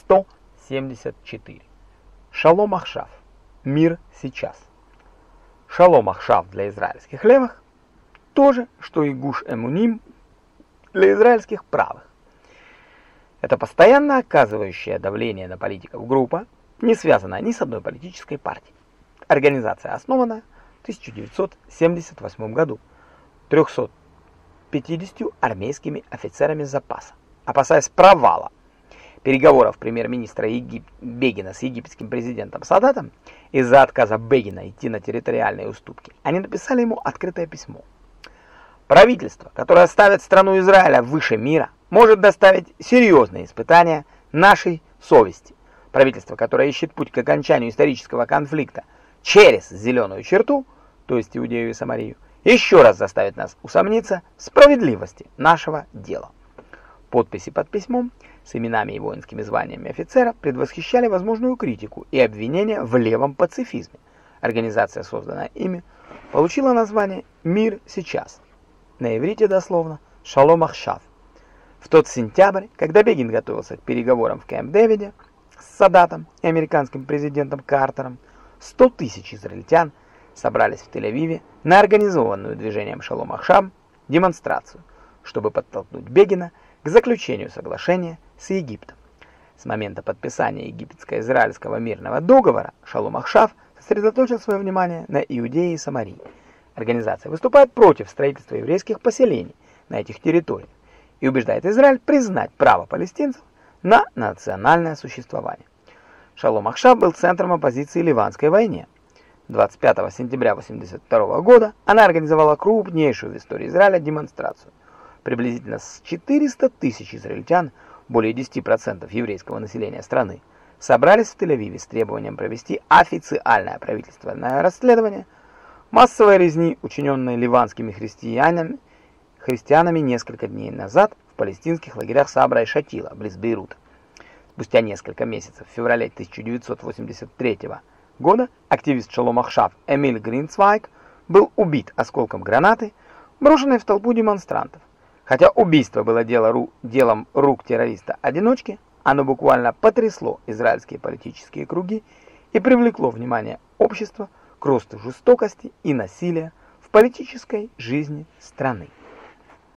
174. Шалом Ахшав. Мир сейчас. Шалом Ахшав для израильских левых то же, что и Гуш Эмуним для израильских правых. Это постоянно оказывающее давление на политиков группа, не связанная ни с одной политической партией. Организация основана в 1978 году 350 армейскими офицерами запаса. Опасаясь провала переговоров премьер-министра Егип... Бегина с египетским президентом Садатом из-за отказа Бегина идти на территориальные уступки, они написали ему открытое письмо. Правительство, которое ставит страну Израиля выше мира, может доставить серьезные испытания нашей совести. Правительство, которое ищет путь к окончанию исторического конфликта через зеленую черту, то есть Иудею и Самарию, еще раз заставит нас усомниться в справедливости нашего дела. Подписи под письмом с именами и воинскими званиями офицера предвосхищали возможную критику и обвинения в левом пацифизме. Организация, созданная ими, получила название «Мир сейчас». На иврите дословно «Шалом Ахшав». В тот сентябрь, когда Бегин готовился к переговорам в Кэмп-Дэвиде с Садатом и американским президентом Картером, 100 тысяч израильтян собрались в Тель-Авиве на организованную движением «Шалом Ахшам» демонстрацию, чтобы подтолкнуть Бегина к заключению соглашения с Египтом. С момента подписания египетско-израильского мирного договора Шалом Ахшав сосредоточил свое внимание на Иудее и Самарии. Организация выступает против строительства еврейских поселений на этих территориях и убеждает Израиль признать право палестинцев на национальное существование. Шалом Ахшав был центром оппозиции Ливанской войне. 25 сентября 1982 года она организовала крупнейшую в истории Израиля демонстрацию приблизительно с 400 тысяч израильтян, более 10% еврейского населения страны, собрались в Тель-Авиве с требованием провести официальное правительственное расследование массовой резни, учиненной ливанскими христианами, христианами несколько дней назад в палестинских лагерях Сабра и Шатила, близ Бейрута. Спустя несколько месяцев, в феврале 1983 года, активист Шалом Ахшав Эмиль Гринцвайк был убит осколком гранаты, брошенной в толпу демонстрантов. Хотя убийство было дело ру, делом рук террориста-одиночки, оно буквально потрясло израильские политические круги и привлекло внимание общества к росту жестокости и насилия в политической жизни страны.